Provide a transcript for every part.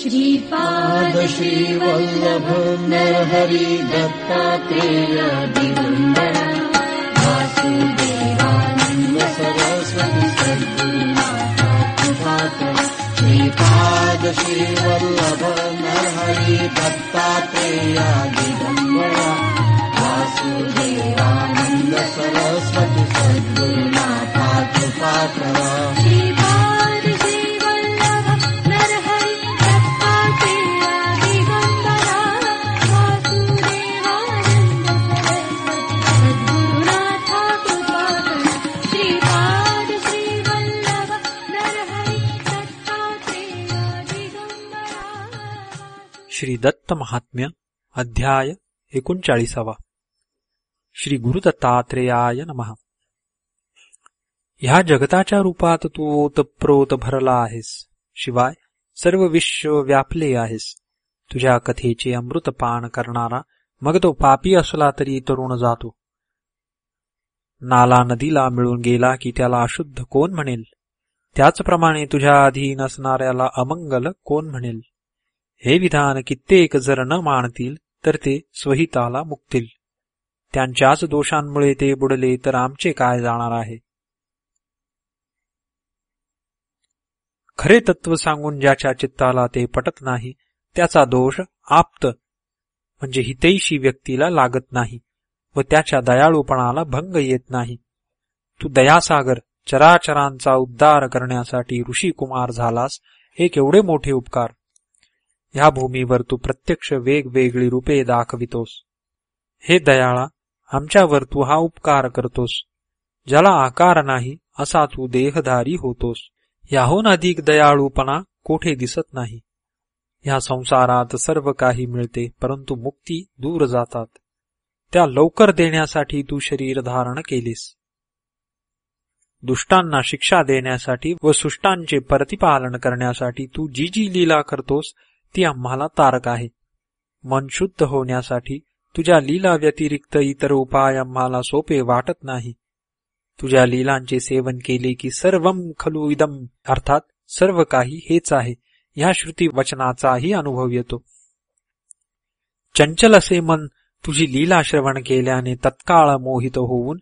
श्रीपाद श्रीवल्लभ नरहरि दत्तात्रेय दिगम्बर वासुदेवानन्द सरस्वती सद्गुरुनाथ कृपाकर श्रीपाद श्रीवल्लभ नरहरि दत्तात्रेय दिगम्बर वासुदेवानन्द सरस्वती सद्गुरुनाथ कृपाकर श्री दत्त महात्म्य अध्याय एकोणचाळीसावा. श्री गुरुदत्तात्रेयाय नमः. ह्या जगताच्या रूपात तू ओतप्रोत भरला आहेस. शिवाय सर्व विश्व व्यापले आहेस. तुझ्या कथेचे अमृतपान करणारा मग तो पापी असला तरी तरुण जातो. नाला नदीला मिळून गेला की त्याला अशुद्ध कोण म्हणेल? त्याचप्रमाणे तुझ्या अधीन असणाऱ्याला अमंगल कोण म्हणेल? हे विधान कित्येक जर न मानतील तर ते स्वहिताला मुक्तील. त्यांच्याच दोषांमुळे ते बुडले तर आमचे काय जाणार आहे? खरे तत्व सांगून ज्याच्या चित्ताला ते पटत नाही त्याचा दोष आप्त म्हणजे हितैषी व्यक्तीला लागत नाही व त्याच्या दयाळूपणाला भंग येत नाही. तू दयासागर चराचरांचा उद्धार करण्यासाठी ऋषी कुमार झालास हे केवढे मोठे उपकार! ह्या भूमीवर तू प्रत्यक्ष वेगवेगळी रूपे दाखवितोस. हे दयाळा आमच्यावर तू हा उपकार करतोस. ज्याला आकार नाही असा तू देहधारी होतोस. याहून अधिक दयाळूपणा कोठे दिसत नाही. या संसारात सर्व काही मिळते परंतु मुक्ती दूर जातात. त्या लवकर देण्यासाठी तू शरीर धारण केलीस. दुष्टांना शिक्षा देण्यासाठी व सुष्टांचे प्रतिपालन करण्यासाठी तू जी जी लीला करतोस ती आम्हाला तारक आहे. मन शुद्ध होण्यासाठी तुझ्या लीला व्यतिरिक्त इतर उपाय आम्हाला सोपे वाटत नाही. तुझ्या लीलांचे सेवन केले की सर्वम खलु इदम अर्थात सर्व काही हेच आहे. ह्या श्रुती वचनाचाही अनुभव येतो. चंचल असे मन तुझी लीला श्रवण केल्याने तत्काळ मोहित होऊन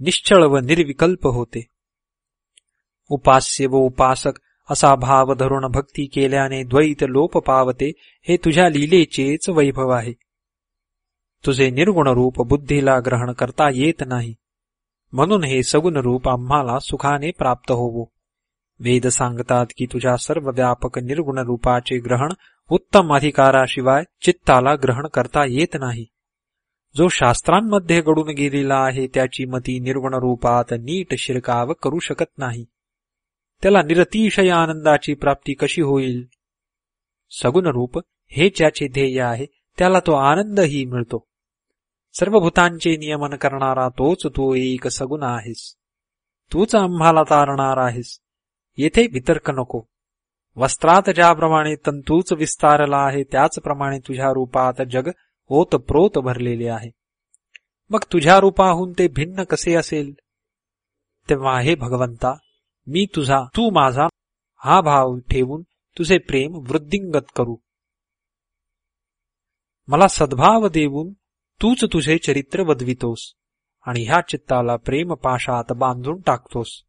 निश्चळ व निर्विकल्प होते. उपास्य व उपासक असा भाव धरून भक्ती केल्याने द्वैत लोप पावते हे तुझ्या लीलेचेच वैभव आहे. तुझे निर्गुण रूप बुद्धीला ग्रहण करता येत नाही. म्हणून हे सगुण रूप आम्हाला सुखाने प्राप्त होवो. वेद सांगतात की तुझ्या सर्व व्यापक निर्गुण रूपाचे ग्रहण उत्तम अधिकाराशिवाय चित्ताला ग्रहण करता येत नाही. जो शास्त्रांमध्ये घडून गेलेला आहे त्याची मती निर्गुण रूपात नीट शिरकाव करू शकत नाही. त्याला निरतिशय आनंदाची प्राप्ती कशी होईल? सगुण रूप हे ज्याचे ध्येय आहे त्याला तो आनंदही मिळतो. सर्व भूतांचे नियमन करणारा तोच तू एक सगुण आहेस. तूच आम्हाला तारणार आहेस. येथे वितर्क नको. वस्त्रात ज्याप्रमाणे तंतूच विस्तारला आहे त्याचप्रमाणे तुझ्या रूपात जग ओतप्रोत भरलेले आहे. मग तुझ्या रूपाहून ते भिन्न कसे असेल? तेव्हा हे भगवंता मी तुझा तू माझा हा भाव ठेवून तुझे प्रेम वृद्धिंगत करू. मला सद्भाव देऊन तूच तुझे चरित्र वदवितोस आणि ह्या चित्ताला प्रेम पाशात बांधून टाकतोस.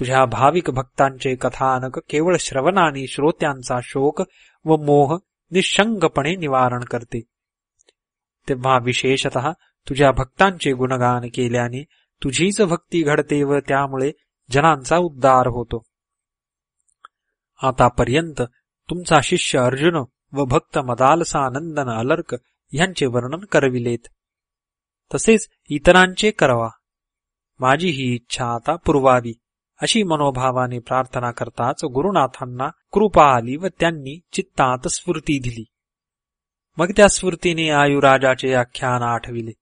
तुझ्या भाविक भक्तांचे कथानक केवळ श्रवणाने श्रोत्यांचा शोक व मोह निशंगपणे निवारण करते. तेव्हा विशेषत तुझ्या भक्तांचे गुणगान केल्याने तुझीच भक्ती घडते व त्यामुळे जनांचा उद्धार होतो. आतापर्यंत तुमचा शिष्य अर्जुन व भक्त मदालसानंदन अलर्क यांचे वर्णन करविलेत. तसेच इतरांचे करवा. माझी ही इच्छा आता पुरवावी अशी मनोभावाने प्रार्थना करताच गुरुनाथांना कृपा आली व त्यांनी चित्तात स्फूर्ती दिली. मग त्या स्फूर्तीने आयुराजाचे आख्यान आठविले.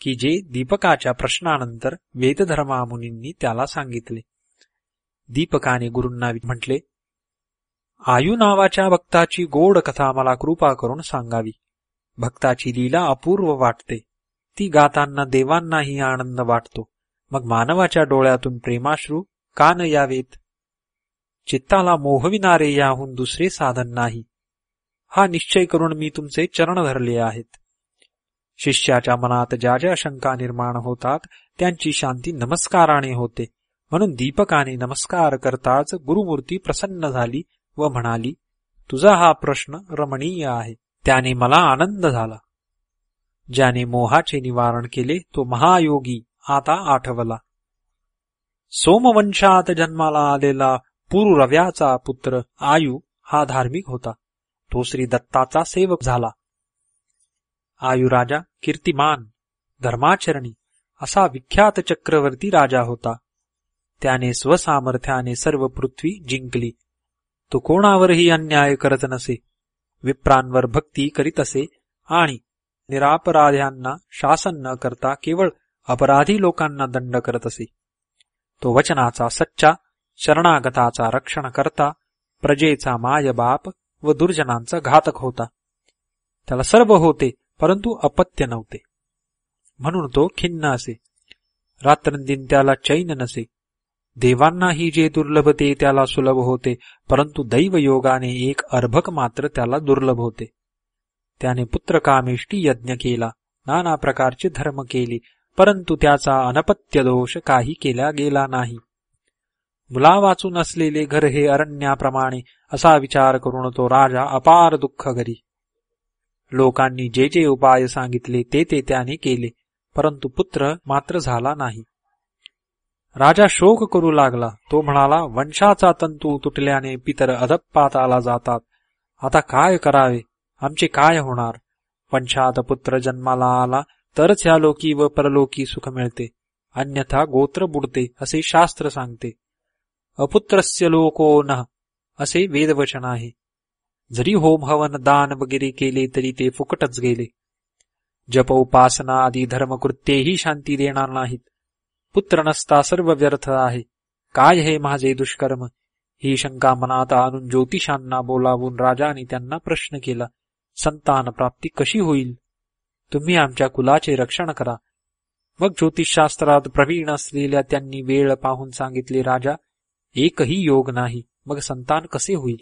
की जे दीपकाच्या प्रश्नानंतर वेदधर्मामुनींनी त्याला सांगितले. दीपकाने गुरूंना म्हटले आयु नावाच्या भक्ताची गोड कथा मला कृपा करून सांगावी. भक्ताची लीला अपूर्व वाटते. ती गाताना देवांनाही आनंद वाटतो. मग मानवाच्या डोळ्यातून प्रेमाश्रू का न यावेत? चित्ताला मोहविणारे याहून दुसरे साधन नाही. हा निश्चय करून मी तुमचे चरण धरले आहेत. शिष्याच्या मनात ज्या ज्या शंका निर्माण होतात त्यांची शांती नमस्काराने होते. म्हणून दीपकाने नमस्कार करताच गुरुमूर्ती प्रसन्न झाली व म्हणाली तुझा हा प्रश्न रमणीय आहे. त्याने मला आनंद झाला. ज्याने मोहाचे निवारण केले तो महायोगी आता आठवला. सोमवंशात जन्माला आलेला पुरुरव्याचा पुत्र आयु हा धार्मिक होता. तो श्री दत्ताचा सेवक झाला. आयुराजा कीर्तिमान धर्माचरणी असा विख्यात चक्रवर्ती राजा होता. त्याने स्वसामर्थ्याने सर्व पृथ्वी जिंकली. तो कोणावरही अन्याय करत नसे विप्रांवर भक्ती करीत असे आणि निरापराध्यांना शासन न करता केवळ अपराधी लोकांना दंड करत असे. तो वचनाचा सच्चा शरणागताचा रक्षण करता प्रजेचा मायबाप व दुर्जनांचा घातक होता. त्याला सर्व होते परंतु अपत्य नव्हते. म्हणून तो खिन्न असे. रात्रंदिन त्याला चैन नसे. देवांनाही जे दुर्लभ ते त्याला सुलभ होते परंतु दैवयोगाने एक अर्भक मात्र त्याला दुर्लभ होते. त्याने पुत्रकामेष्टी यज्ञ केला नाना प्रकारचे धर्म केले परंतु त्याचा अनपत्य दोष काही केला गेला नाही. मुला वाचून असलेले घर हे अरण्याप्रमाणे असा विचार करून तो राजा अपार दुःख घरी. लोकांनी जे जे उपाय सांगितले ते ते त्याने केले परंतु पुत्र मात्र झाला नाही. राजा शोक करू लागला. तो म्हणाला वंशाचा तंतू तुटल्याने पितर अधपाताला जातात. आता काय करावे? आमचे काय होणार? वंशात पुत्र जन्माला आला तरच ह्या लोकी व परलोकी सुख मिळते. अन्यथा गोत्र बुडते असे शास्त्र सांगते. अपुत्रस्य लोको न असे वेदवचन आहे. जरी होम हवन दान वगैरे केले तरी ते फुकटच गेले. जप उपासना आदी धर्मकृत्येही शांती देणार नाहीत. पुत्र नसता सर्व व्यर्थ आहे. काय हे माझे दुष्कर्म? ही शंका मनात आणून ज्योतिषांना बोलावून राजाने त्यांना प्रश्न केला संतान प्राप्ती कशी होईल? तुम्ही आमच्या कुलाचे रक्षण करा. मग ज्योतिषशास्त्रात प्रवीण असलेल्या त्यांनी वेळ पाहून सांगितले राजा एकही योग नाही मग संतान कसे होईल?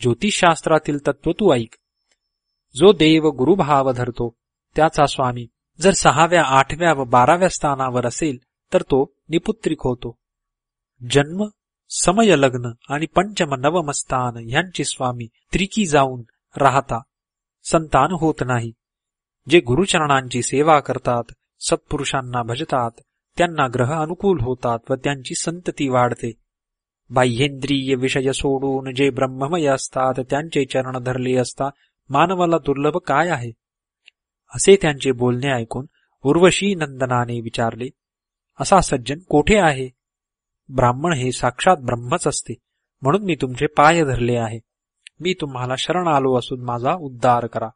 ज्योतिषशास्त्रातील तत्व तू ऐक. जो देव गुरुभाव धरतो त्याचा स्वामी जर सहाव्या आठव्या व बाराव्या स्थानावर असेल तर तो निपुत्रिक होतो. जन्म समय लग्न आणि पंचम नवम स्थान यांचे स्वामी त्रिकी जाऊन राहता. संतान होत नाही. जे गुरुचरणांची सेवा करतात सत्पुरुषांना भजतात त्यांना ग्रह अनुकूल होतात व त्यांची संतती वाढते. बाह्येंद्रिय विषय सोडून जे ब्रह्ममय असतात त्यांचे चरण धरले असता मानवाला दुर्लभ काय आहे? असे त्यांचे बोलणे ऐकून उर्वशी नंदनाने विचारले असा सज्जन कोठे आहे? ब्राह्मण हे साक्षात ब्रह्मच असते म्हणून मी तुमचे पाय धरले आहे. मी तुम्हाला शरण आलो असून माझा उद्धार करा.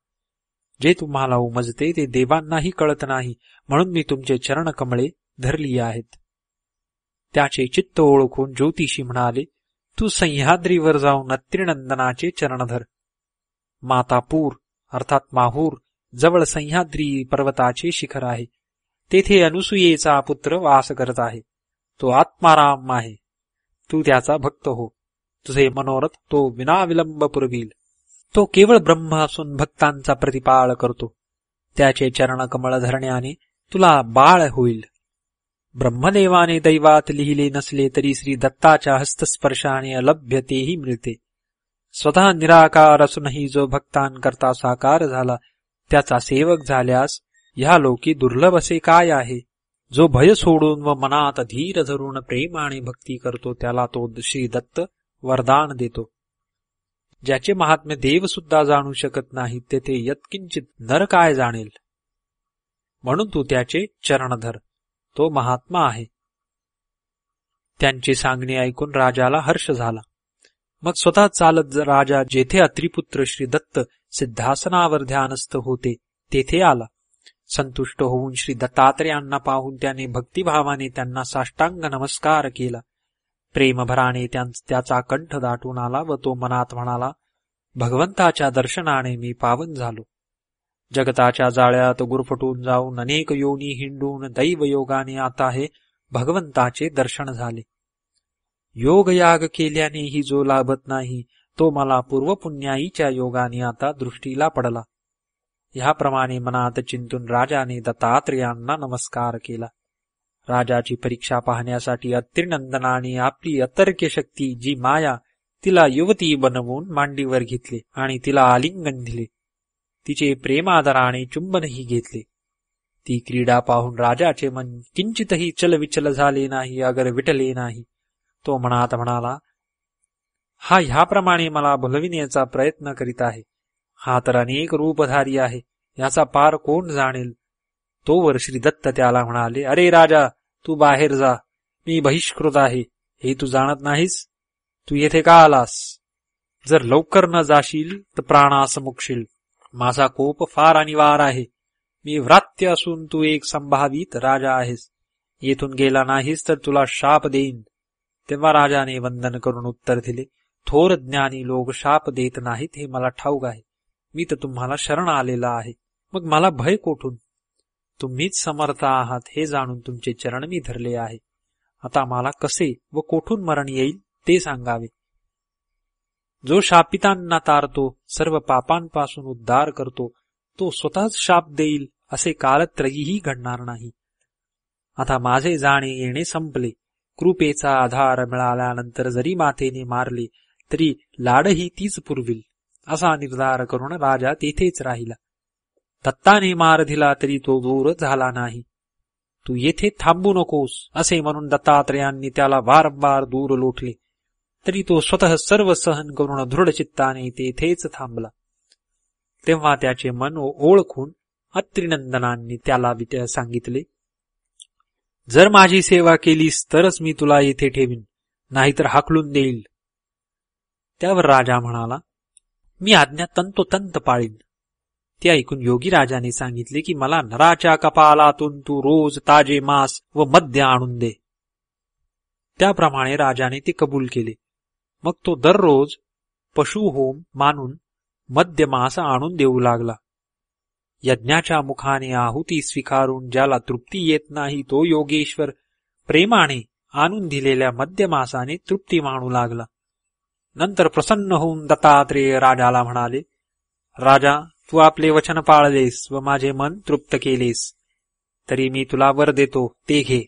जे तुम्हाला उमजते ते देवांनाही कळत नाही म्हणून मी तुमचे चरण कमळे धरली आहेत. त्याचे चित्त ओळखून ज्योतिषी म्हणाले तू सह्याद्रीवर जाऊन अत्रिनंदनाचे चरणधर मातापूर अर्थात माहूर जवळ सह्याद्री पर्वताचे शिखर आहे. तेथे अनुसुयेचा पुत्र वास करत आहे. तो आत्माराम आहे. तू त्याचा भक्त हो. तुझे मनोरथ तो विनाविलंब पुरविल. तो केवळ ब्रह्म असून भक्तांचा प्रतिपाळ करतो. त्याचे चरण कमळ धरण्याने तुला बाळ होईल. ब्रह्मदेवाने दैवात लिहिले नसले तरी श्री दत्ताच्या हस्तस्पर्शाने अलभ्य तेही मिळते. स्वतः निराकार असूनही जो भक्तांकरता साकार झाला त्याचा सेवक झाल्यास ह्या लोकी दुर्लभ असे काय आहे? जो भय सोडून व मनात धीर धरून प्रेमाने भक्ती करतो त्याला तो श्री दत्त वरदान देतो. ज्याचे महात्म्य देव सुद्धा जाणू शकत नाहीत तेथे यत्किंचित नर काय जाणेल? म्हणून तू त्याचे चरणधर. तो महात्मा आहे. त्यांची सांगणी ऐकून राजाला हर्ष झाला. मग स्वतः चालत राजा जेथे अत्रिपुत्र श्री दत्त सिद्धासनावर ध्यानस्थ होते तेथे आला. संतुष्ट होऊन श्री दत्तात्रेयांना पाहून त्याने भक्तिभावाने त्यांना साष्टांग नमस्कार केला. प्रेमभराने त्याचा कंठ दाटून आला व तो मनात म्हणाला भगवंताच्या दर्शनाने मी पावन झालो. जगताच्या जाळ्यात गुरफटून जाऊन अनेक योनी हिंडून दैवयोगाने आता हे भगवंताचे दर्शन झाले. योगयाग केल्यानेही जो लाभत नाही तो मला पूर्वपुण्याईच्या योगाने आता दृष्टीला पडला. ह्याप्रमाणे मनात चिंतून राजाने दत्तात्रेयांना नमस्कार केला. राजाची परीक्षा पाहण्यासाठी अत्रिनंदनाने आपली अतर्क्य शक्ती जी माया तिला युवती बनवून मांडीवर घेतले आणि तिला आलिंगन दिले. तिचे प्रेमादराने चुंबनही घेतले. ती क्रीडा पाहून राजाचे मन किंचितही चलविचल झाले नाही अगर विटले नाही. तो मनात म्हणाला हा ह्याप्रमाणे मला भुलविण्याचा प्रयत्न करीत आहे. हा तर अनेक रूपधारी आहे याचा पार कोण जाणेल? तोवर श्री दत्त त्याला म्हणाले अरे राजा तू बाहेर जा. मी बहिष्कृत आहे. हे तू जाणत नाहीस? तू येथे का आलास? जर लवकर न जाशील तर प्राणास मुकशील माझा कोप फार अनिवार आहे. मी व्रात्य असून तू एक संभावित राजा आहेस. येथून गेला नाहीस तर तुला शाप देईन. तेव्हा राजाने वंदन करून उत्तर दिले थोर ज्ञानी लोक शाप देत नाहीत हे मला ठाऊक आहे. मी तर तुम्हाला शरण आलेला आहे. मग मला भय कोठून? तुम्हीच समर्थ आहात हे जाणून तुमचे चरण मी धरले आहे. आता मला कसे व कोठून मरण येईल ते सांगावे. जो शापितांना तारतो सर्व पापांपासून उद्धार करतो तो स्वतःच शाप देईल असे कालत्रयीही घडणार नाही. आता माझे जाणे येणे संपले. कृपेचा आधार मिळाल्यानंतर जरी मातेने मारले तरी लाडही तीच पुरविल असा निर्धार करून राजा तेथेच राहिला. दत्ताने मार दिला तरी तो दूर झाला नाही. तू येथे थांबू नकोस असे म्हणून दत्तात्रयांनी त्याला वारंवार दूर लोटले. तरी तो स्वतः सर्व सहन करून दृढचित्ताने तेथेच थांबला. तेव्हा त्याचे मन ओळखून अत्रिनंदनांनी त्याला सांगितले जर माझी सेवा केलीस तरच मी तुला येथे ठेवीन नाहीतर हाकलून देईल. त्यावर राजा म्हणाला मी आज्ञा तंतोतंत पाळीन. ते ऐकून योगी राजाने सांगितले की मला नराच्या कपालातून तू रोज ताजे मांस व मद्य आणून दे. त्याप्रमाणे राजाने ते कबूल केले. मग तो दररोज पशुहोम मानून मद्यमास आणून देऊ लागला. यज्ञाच्या मुखाने आहुती स्वीकारून ज्याला तृप्ती येत नाही तो योगेश्वर प्रेमाने आणून दिलेल्या मद्यमासाने तृप्ती मानू लागला. नंतर प्रसन्न होऊन दत्तात्रेय राजाला म्हणाले राजा तू आपले वचन पाळलेस व माझे मन तृप्त केलेस. तरी मी तुला वर देतो ते घे.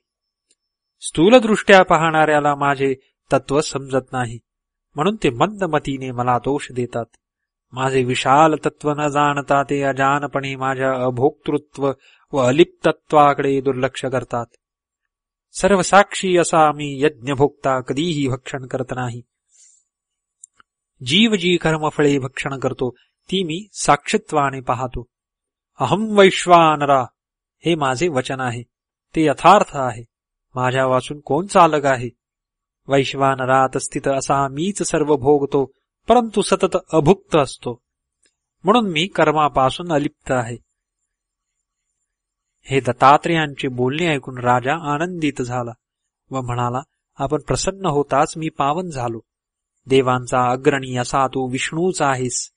स्थूलदृष्ट्या पाहणाऱ्याला माझे तत्व समजत नाही. म्हणून ते मंदमतीने मला दोष देतात. माझे विशाल तत्व न जाणता ते अजानपणे माझ्या अभोक्तृत्व व अलिप्तत्वाकडे दुर्लक्ष करतात. सर्वसाक्षी असा मी यज्ञभोक्ता कधीही भक्षण करत नाही. जीव जी कर्मफळे भक्षण करतो ती मी साक्षित्वाने पाहतो. अहम वैश्वानरा हे माझे वचन आहे. ते यथार्थ आहे. माझ्या वाचून कोण चालक आहे? वैश्वानरात स्थित असा मीच सर्व भोगतो परंतु सतत अभुक्त असतो. म्हणून मी कर्मापासून अलिप्त आहे. हे दत्तात्रेयांचे बोलणे ऐकून राजा आनंदित झाला व म्हणाला आपण प्रसन्न होताच मी पावन झालो. देवांचा अग्रणी असा तू विष्णूच आहेस.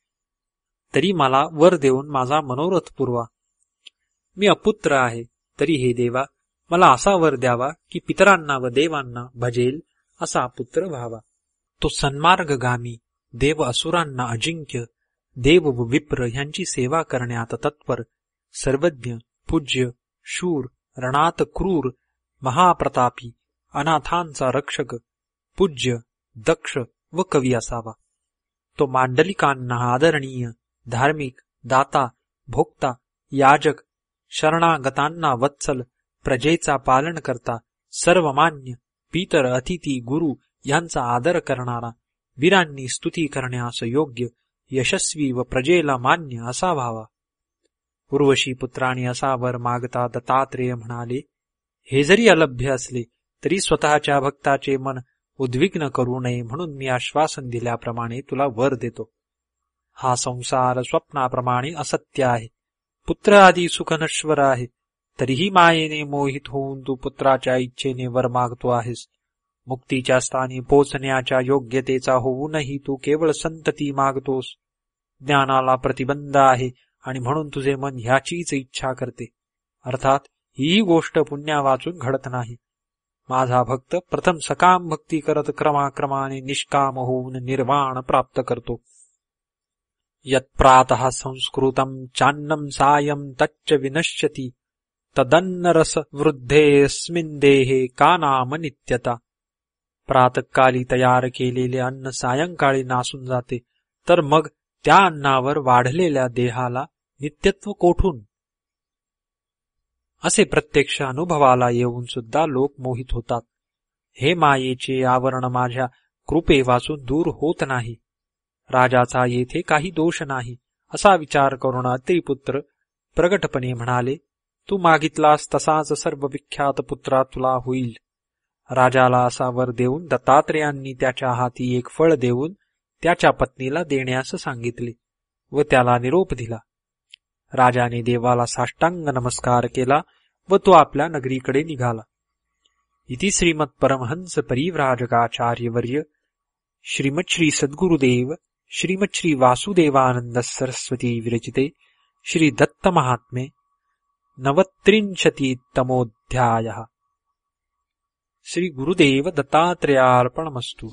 तरी मला वर देऊन माझा मनोरथ पुरवा. मी अपुत्र आहे तरी हे देवा मला असा वर द्यावा की पितरांना व देवांना भजेल असा पुत्र व्हावा. तो सन्मार्गगामी देव असुरांना अजिंक्य देव व विप्र ह्यांची सेवा करण्यात तत्पर सर्वज्ञ पूज्य शूर रणात क्रूर महाप्रतापी अनाथांचा रक्षक पूज्य दक्ष व कवी असावा. तो मांडलिकांना आदरणीय धार्मिक दाता भोक्ता याजक शरणागतांना वत्सल प्रजेचा पालन करता सर्वमान्य पितर अतिथी गुरु यांचा आदर करणारा वीरांनी स्तुती करण्यास योग्य यशस्वी व प्रजेला मान्य असा व्हावा उर्वशी पुत्राने असा वर मागता दत्तात्रेय म्हणाले हे जरी अलभ्य असले तरी स्वतःच्या भक्ताचे मन उद्विग्न करू नये म्हणून मी आश्वासन दिल्याप्रमाणे तुला वर देतो. हा संसार स्वप्नाप्रमाणे असत्य आहे. पुत्र आदी सुख नश्वर आहे. तरीही मायेने मोहित होऊन तू पुत्राच्या इच्छेने वर मागतो आहेस. मुक्तीच्या स्थानी पोचण्याच्या योग्यतेचा होऊनही तू केवळ संतती मागतोस. ज्ञानाला प्रतिबंध आहे आणि म्हणून तुझे मन ह्याचीच इच्छा करते. अर्थात ही गोष्ट पुण्या वाचून घडत नाही. माझा भक्त प्रथम सकाम भक्ती करत क्रमाक्रमाने निष्काम होऊन निर्वाण प्राप्त करतो. यत्प्रात संस्कृतं चान्नं सायं तच्च विनश्यति. तदन्नरस वृद्धेऽस्मिन् देहे का नाम नित्यता प्रातकाली तयार केलेले अन्न सायंकाळी नासून जाते तर मग त्या अन्नावर वाढलेल्या देहाला नित्यत्व कोठून? असे प्रत्यक्ष अनुभवाला येऊन सुद्धा लोक मोहित होतात. हे मायेचे आवरण माझ्या कृपे वाचून दूर होत नाही. राजाचा येथे काही दोष नाही असा विचार करून अत्रिपुत्र प्रगटपणे म्हणाले तू मागितलास तसाच सर्व विख्यात पुत्रा तुला होईल. राजाला असा वर देऊन दत्तात्रेयांनी त्याच्या हाती एक फळ देऊन त्याच्या पत्नीला देण्यास सांगितले व त्याला निरोप दिला. राजाने देवाला साष्टांग नमस्कार केला व तो आपल्या नगरीकडे निघाला. इति श्रीमत परमहंस परिव्राजकाचार्यवर्य श्रीमत श्री सद्गुरुदेव श्रीमत श्री वासुदेवानंद सरस्वती विरचिते श्री दत्त महात्मे नवत्रिंशतितमोऽध्यायः। श्रीगुरुदेव दत्तात्रेयार्पणमस्तु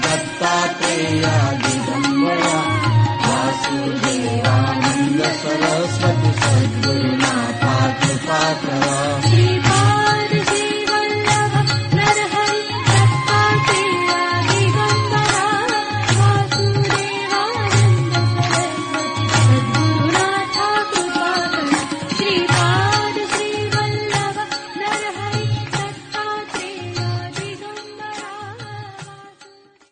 दत्तात्रेया वासुदेवानन्द सरस्वती सद्गुरुनाथा कृपाकर